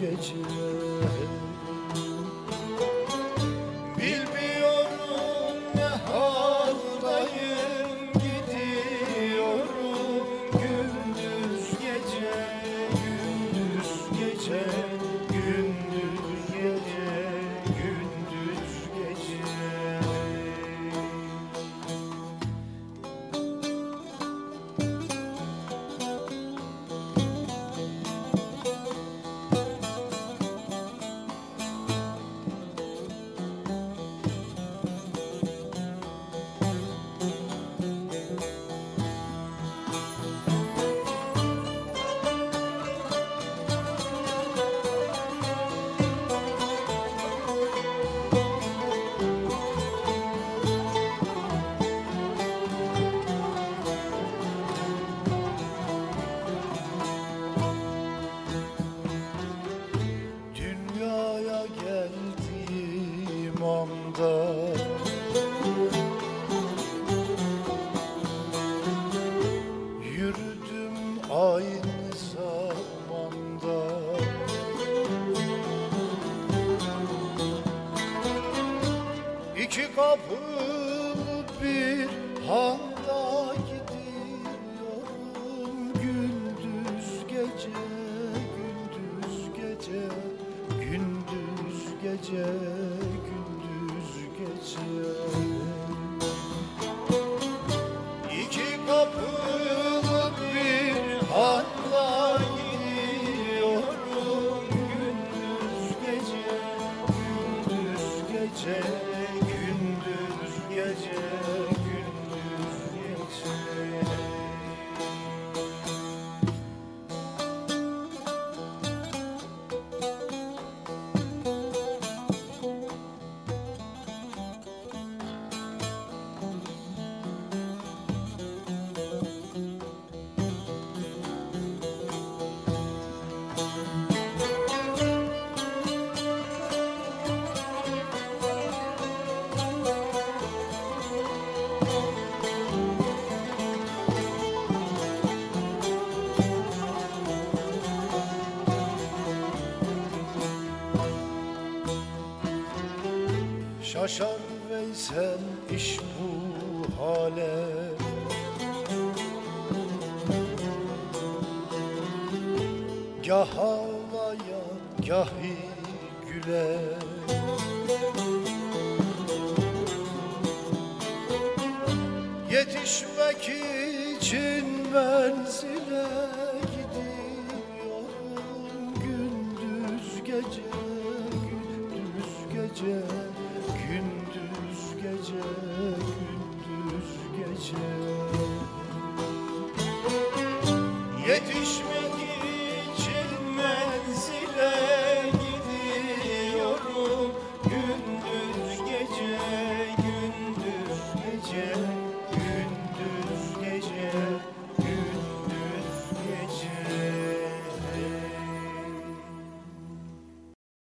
geçer zamanda Yürüdüm aynı zamanda. İki kapılı bir handa Şaşar Veysel iş bu hale. Gah ağlayan gahi güle. Yetişmek için menzile treasure.